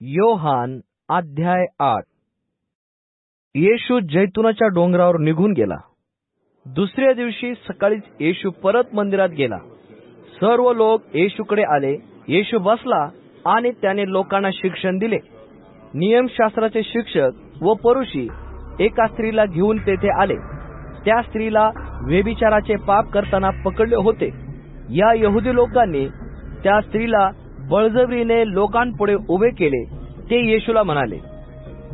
योहान अध्याय आठ. येशू जैतुनाच्या डोंगरावर निघून गेला. दुसऱ्या दिवशी सकाळीच येशू परत मंदिरात गेला. सर्व लोक येशूकडे आले. येशू बसला आणि त्याने लोकांना शिक्षण दिले. नियमशास्त्राचे शिक्षक व परुषी एका स्त्रीला घेऊन तेथे आले. त्या स्त्रीला व्यभिचाराचे पाप करताना पकडले होते. या यहुदी लोकांनी त्या स्त्रीला बळजबरीने लोकांपुढे उभे केले ते येशूला म्हणाले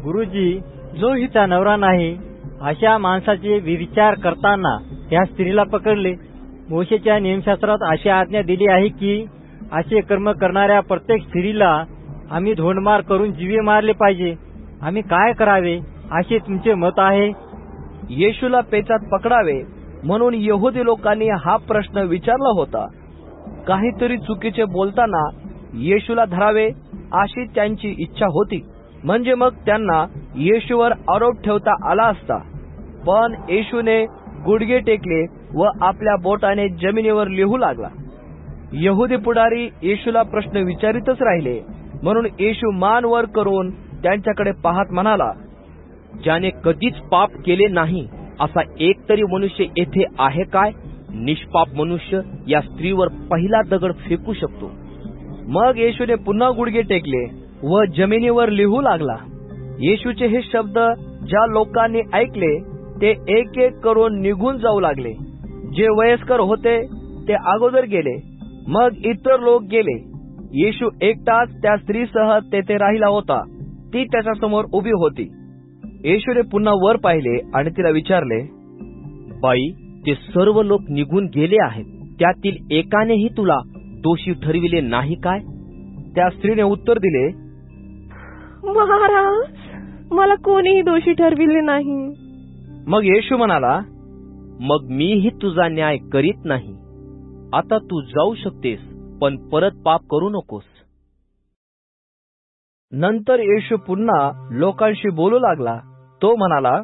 गुरुजी जो हिचा नवरा नाही अशा माणसाचे विचार करताना त्या स्त्रीला पकडले. मोशेच्या नियमशास्त्रात अशी आज्ञा दिली आहे की असे कर्म करणाऱ्या प्रत्येक स्त्रीला आम्ही धोंडमार करून जीवे मारले पाहिजे. आम्ही काय करावे असे तुमचे मत आहे? येशूला पेचात पकडावे म्हणून यहुदी लोकांनी हा प्रश्न विचारला होता. काहीतरी चुकीचे बोलताना येशूला धरावे अशी त्यांची इच्छा होती. म्हणजे मग त्यांना येशूवर आरोप ठेवता आला असता. पण येशूने गुडघे टेकले व आपल्या बोटाने जमिनीवर लिहू लागला. यहुदी पुढारी येशूला प्रश्न विचारितच राहिले. म्हणून येशू मान वर करून त्यांच्याकडे पाहत म्हणाला ज्याने कधीच पाप केले नाही असा एक तरी मनुष्य येथे आहे काय? निष्पाप मनुष्य या स्त्रीवर पहिला दगड फेकू शकतो. मग येशूने पुन्हा गुडघे टेकले व जमिनीवर लिहू लागला. येशूचे हे शब्द ज्या लोकांनी ऐकले ते एक एक करून निघून जाऊ लागले. जे वयस्कर होते ते अगोदर गेले. मग इतर लोक गेले. येशू एकटाच त्या स्त्रीसह तेथे राहिला होता. ती त्याच्यासमोर उभी होती. येशूने पुन्हा वर पाहिले आणि तिला विचारले बाई ते सर्व लोक निघून गेले आहेत. त्यातील एकानेही तुला दोषी ठरविले नाही काय? त्या स्त्रीने उत्तर दिले महाराज मला कोणीही दोषी ठरविले नाही. मग येशू म्हणाला मग मीही तुझा न्याय करीत नाही. आता तू जाऊ शकतेस पण परत पाप करू नकोस. नंतर येशू पुन्हा लोकांशी बोलू लागला. तो म्हणाला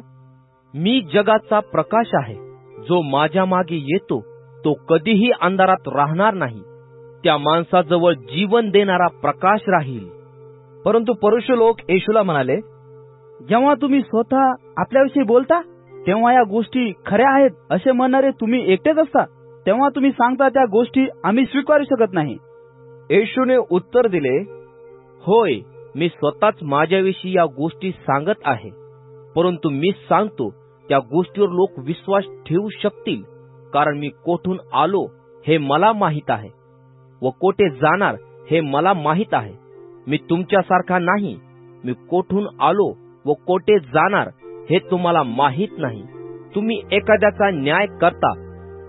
मी जगाचा प्रकाश आहे. जो माझ्या मागे येतो तो कधीही अंधारात राहणार नाही. त्या माणसाजवळ जीवन देणारा प्रकाश राहील. परंतु परुष लोक येशूला म्हणाले जेव्हा तुम्ही स्वतः आपल्याविषयी बोलता तेव्हा या गोष्टी खऱ्या आहेत असे म्हणणारे तुम्ही एकटेच असता तेव्हा तुम्ही सांगता त्या गोष्टी आम्ही स्वीकारू शकत नाही. येशूने उत्तर दिले होय मी स्वतःच माझ्याविषयी या गोष्टी सांगत आहे परंतु मी सांगतो त्या गोष्टीवर लोक विश्वास ठेवू शकतील कारण मी कोठून आलो हे मला माहीत आहे. व कोठे जाणार हे मला माहीत आहे. मी तुमच्यासारखा नाही. मी कोठून आलो व कोठे जाणार हे तुम्हाला माहीत नाही. तुम्ही एखाद्याचा न्याय करता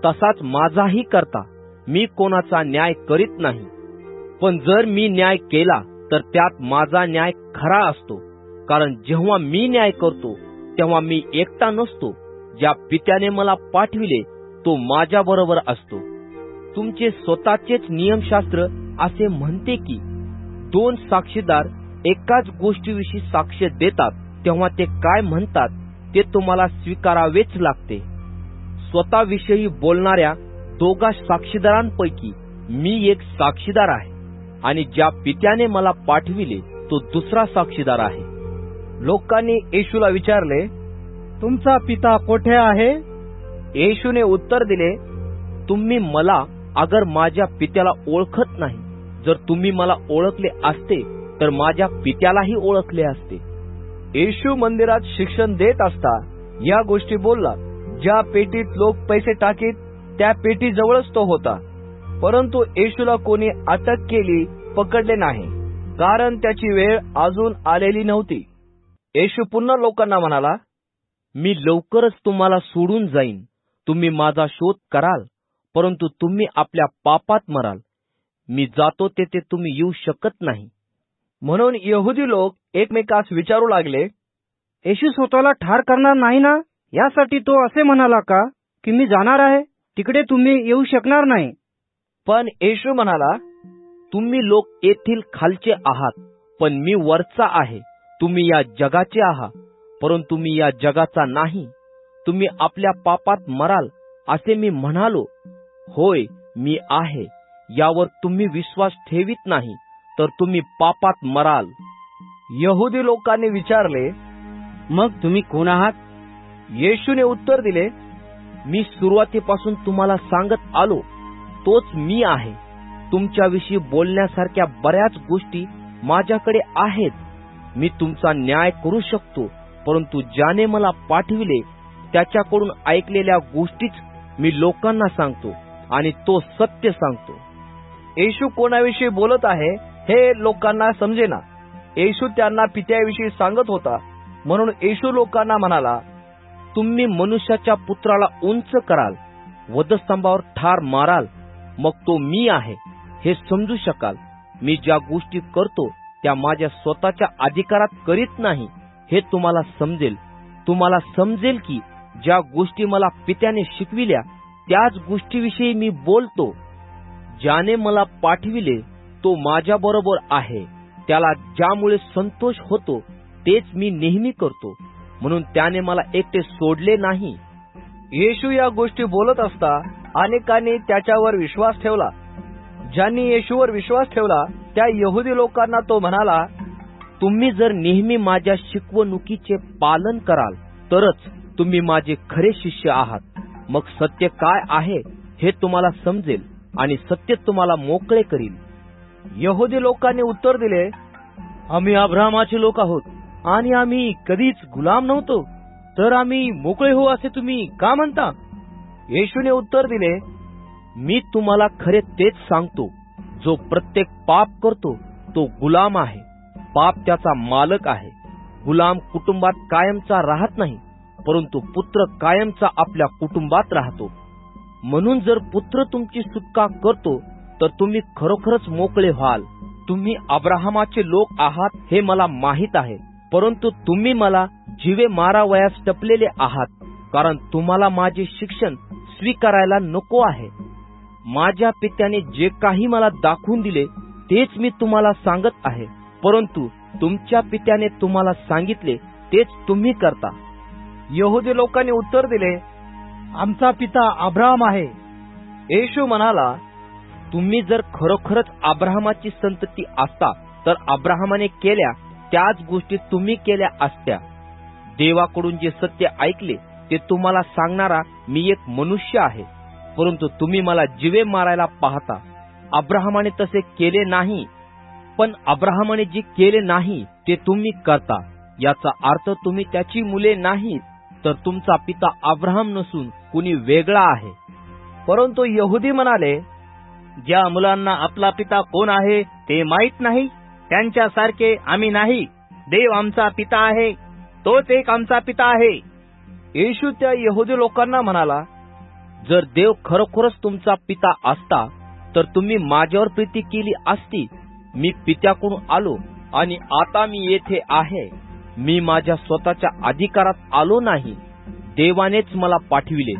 तसाच माझाही करता. मी कोणाचा न्याय करीत नाही. पण जर मी न्याय केला तर त्यात माझा न्याय खरा असतो. कारण जेव्हा मी न्याय करतो तेव्हा मी एकटा नसतो. ज्या पित्याने मला पाठविले तो माझ्या बरोबर असतो. तुमचे स्वतःचेच नियमशास्त्र असे म्हणते की दोन साक्षीदार एकाच गोष्टीविषयी साक्ष देतात तेव्हा ते काय म्हणतात ते तुम्हाला स्वीकारावेच लागते. स्वतःविषयी बोलणाऱ्या दोघा साक्षीदारांपैकी मी एक साक्षीदार आहे आणि ज्या पित्याने मला पाठविले तो दुसरा साक्षीदार आहे. लोकांनी येशूला विचारले तुमचा पिता कोठे आहे? येशूने उत्तर दिले तुम्ही मला अगर माझ्या पित्याला ओळखत नाही जर तुम्ही मला ओळखले असते तर माझ्या पित्यालाही ओळखले असते. येशू मंदिरात शिक्षण देत असता या गोष्टी बोलला ज्या पेटीत लोक पैसे टाकीत त्या पेटी जवळच तो होता. परंतु येशूला कोणी अटक केली पकडले नाही कारण त्याची वेळ अजून आलेली नव्हती. येशू पुन्हा लोकांना म्हणाला मी लवकरच तुम्हाला सोडून जाईन. तुम्ही माझा शोध कराल. परंतु तुम्ही आपल्या पापात मराल. मी जातो तेथे तुम्ही येऊ शकत नाही. म्हणून यहुदी लोक एकमेकास विचारू लागले येशू स्वतःला ठार करणार नाही ना? यासाठी तो असे म्हणाला का की मी जाणार आहे? तिकडे तुम्ही येऊ शकणार नाही. पण येशू म्हणाला तुम्ही लोक येथील खालचे आहात पण मी वरचा आहे. तुम्ही या जगाचे आहात परंतु मी या जगाचा नाही. तुम्ही आपल्या पापात मराल असे मी म्हणालो. होय मी आहे. यावर तुम्ही विश्वास ठेवित नाही तर तुम्ही पापात मराल. यहुदी लोकांनी विचारले मग तुम्ही कोण आहात? येशूने उत्तर दिले मी सुरुवातीपासून तुम्हाला सांगत आलो तोच मी आहे. तुमच्याविषयी बोलण्यासारख्या बऱ्याच गोष्टी माझ्याकडे आहेत. मी तुमचा न्याय करू शकतो परंतु ज्याने मला पाठविले त्याच्याकडून ऐकलेल्या गोष्टीच मी लोकांना सांगतो. आणि तो सत्य सांगतो. येशू कोणाविषयी बोलत आहे हे लोकांना समजेना. येशू त्यांना पित्याविषयी सांगत होता. म्हणून येशू लोकांना म्हणाला तुम्ही मनुष्याच्या पुत्राला उंच कराल वधस्तंभावर ठार माराल. मग तो मी आहे हे समजू शकाल. मी ज्या गोष्टी करतो त्या माझ्या स्वतःच्या अधिकारात करीत नाही हे तुम्हाला समजेल. तुम्हाला समजेल की ज्या गोष्टी मला पित्याने शिकविल्या त्याच गोष्टीविषयी मी बोलतो ज्याने मला पाठविले तो माझ्या बरोबर आहे. त्याला ज्यामुळे संतोष होतो तेच मी नेहमी करतो. म्हणून त्याने मला एकटे सोडले नाही. येशू या गोष्टी बोलत असता अनेकांनी त्याच्यावर विश्वास ठेवला. ज्यांनी येशूवर विश्वास ठेवला त्या यहुदी लोकांना तो म्हणाला तुम्ही जर नेहमी माझ्या शिकवणुकीचे पालन कराल तरच तुम्ही माझे खरे शिष्य आहात. मग सत्य काय आहे हे तुम्हाला समजेल आणि सत्य तुम्हाला मोकळे करील. यहुदी लोकांनी उत्तर दिले आम्ही अब्रामाचे लोक आहोत आणि आम्ही कधीच गुलाम नव्हतो. तर आम्ही मोकळे हो असे तुम्ही का म्हणता? येशूने उत्तर दिले मी तुम्हाला खरे तेच सांगतो जो प्रत्येक पाप करतो तो गुलाम आहे. पाप त्याचा मालक आहे. गुलाम कुटुंबात कायमचा राहत नाही. परंतु पुत्र कायमचा आपल्या कुटुंबात राहतो. म्हणून जर पुत्र तुमची सुटका करतो तर तुम्ही खरोखरच मोकळे व्हाल. तुम्ही अब्राहमाचे लोक आहात हे मला माहीत आहे. परंतु तुम्ही मला जीवे मारावयास टपलेले आहात कारण तुम्हाला माझे शिक्षण स्वीकारायला नको आहे. माझ्या पित्याने जे काही मला दाखवून दिले तेच मी तुम्हाला सांगत आहे. परंतु तुमच्या पित्याने तुम्हाला सांगितले तेच तुम्ही करता. यहुदी लोकांनी उत्तर दिले आमचा पिता अब्राहम आहे. येशू म्हणाला तुम्ही जर खरोखरच अब्राहमाची संतती असता तर अब्राहमाने केल्या त्याच गोष्टी तुम्ही केल्या असत्या. देवाकडून जे सत्य ऐकले ते तुम्हाला सांगणारा मी एक मनुष्य आहे. परंतु तुम्ही मला जिवे मारायला पाहता. अब्राहमाने तसे केले नाही पण अब्राहमाने जे केले नाही ते तुम्ही करता. याचा अर्थ तुम्ही त्याची मुले नाहीत. तर तुमचा पिता अब्राहम नसून कुणी वेगळा आहे. परंतु यहुदी म्हणाले ज्या मुलांना आपला पिता कोण आहे ते माहीत नाही त्यांच्यासारखे आम्ही नाही. देव आमचा पिता आहे तोच एक आमचा पिता आहे. येशू त्या यहुदी लोकांना म्हणाला जर देव खरोखरच तुमचा पिता असता तर तुम्ही माझ्यावर प्रीती केली असती. मी पित्याकडून आलो आणि आता मी येथे आहे. मी माझ्या स्वतःच्या अधिकारात आलो नाही. देवानेच मला पाठविले.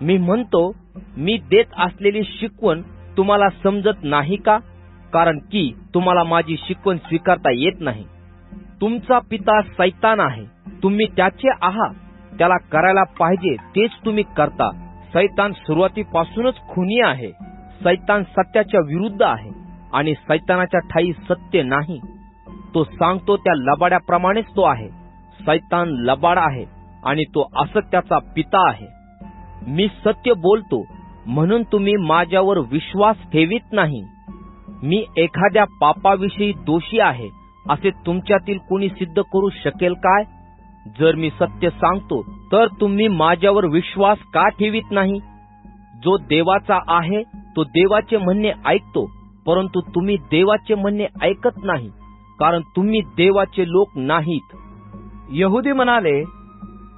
मी म्हणतो मी देत असलेली शिकवण तुम्हाला समजत नाही का? कारण की तुम्हाला माझी शिकवण स्वीकारता येत नाही. तुमचा पिता सैतान आहे. तुम्ही त्याचे आहात. त्याला करायला पाहिजे तेच तुम्ही करता. सैतान सुरुवातीपासूनच खुनी आहे. सैतान सत्याच्या विरुद्ध आहे. आणि सैतानाच्या ठाई सत्य नाही. तो सांगतो त्या लबाड्याप्रमाणेच तो आहे. सैतान लबाड आहे आणि तो असत्याचा पिता आहे. मी सत्य बोलतो म्हणून तुम्ही माझ्यावर विश्वास ठेवीत नाही. मी एखाद्या पापाविषयी दोषी आहे असे तुमच्यातील कुणी सिद्ध करू शकेल काय? जर मी सत्य सांगतो तर तुम्ही माझ्यावर विश्वास का ठेवीत नाही? जो देवाचा आहे तो देवाचे म्हणणे ऐकतो परंतु तुम्ही देवाचे म्हणणे ऐकत नाही. कारण तुम्ही देवाचे लोक नाहीत. यहुदी म्हणाले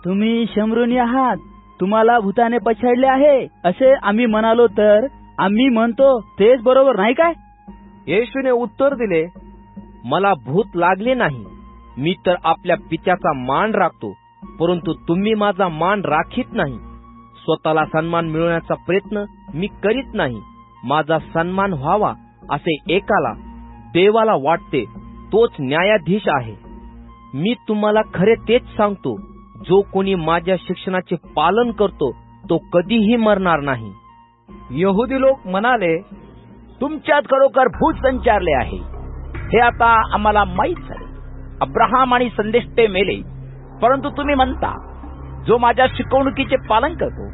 तुम्ही शंभरुनी आहात तुम्हाला भूताने पछाडले आहे असे आम्ही म्हणालो तर आम्ही म्हणतो तेच बरोबर नाही काय? येशूने उत्तर दिले मला भूत लागले नाही मी तर आपल्या पित्याचा मान राखतो परंतु तुम्ही माझा मान राखीत नाही. स्वतःला सन्मान मिळवण्याचा प्रयत्न मी करीत नाही माझा सन्मान व्हावा असे एकाला देवाला वाटते. तोच न्यायाधीश आहे. मी तुम्हाला खरे तेच सांगतो जो कोणी माझ्या शिक्षणाचे पालन करतो तो कधीही मरणार नाही. यहुदी लोक म्हणाले तुमच्यात खरोखर भूत संचारले आहे. हे आता आम्हाला माहीत झाले. अब्राहम आणि संदेश ते मेले. परंतु तुम्ही म्हणता जो माझ्या शिकवणुकीचे पालन करतो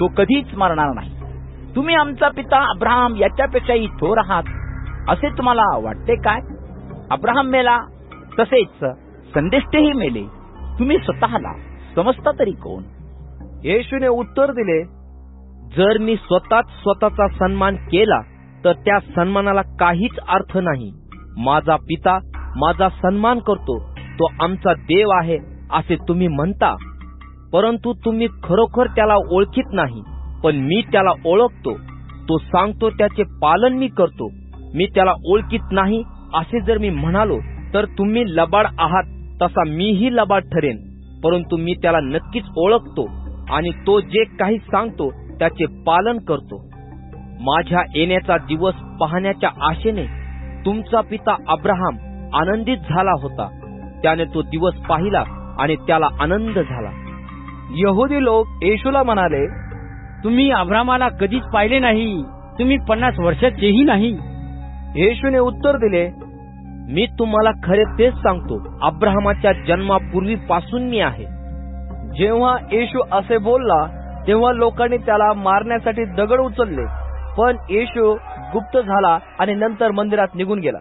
तो कधीच मरणार नाही. तुम्ही आमचा पिता अब्राहम याच्यापेक्षाही थोर आहात असे तुम्हाला वाटते काय? अब्राहम मेला तसेच संदेष्टेही मेले. तुम्ही स्वतःला समजता तरी कोण? येशूने उत्तर दिले जर मी स्वतःच स्वतःचा सन्मान केला तर त्या सन्मानाला काहीच अर्थ नाही. माझा पिता माझा सन्मान करतो तो आमचा देव आहे असे तुम्ही म्हणता. परंतु तुम्ही खरोखर त्याला ओळखीत नाही पण मी त्याला ओळखतो. तो सांगतो त्याचे पालन मी करतो. मी त्याला ओळखीत नाही असे जर मी म्हणालो तर तुम्ही लबाड आहात तसा मीही लबाड ठरेन. परंतु मी त्याला नक्कीच ओळखतो आणि तो जे काही सांगतो त्याचे पालन करतो. माझ्या येण्याचा दिवस पाहण्याच्या आशेने तुमचा पिता अब्राहम आनंदित झाला होता. त्याने तो दिवस पाहिला आणि त्याला आनंद झाला. यहुदी लोक येशूला म्हणाले तुम्ही अब्रामाला कधीच पाहिले नाही. तुम्ही पन्नास वर्षाचेही नाही. येशूने उत्तर दिले मी तुम्हाला खरे तेच सांगतो. अब्राहमाच्या जन्मापूर्वीपासून मी आहे. जेव्हा येशू असे बोलला तेव्हा लोकांनी त्याला मारण्यासाठी दगड उचलले. पण येशू गुप्त झाला आणि नंतर मंदिरात निघून गेला.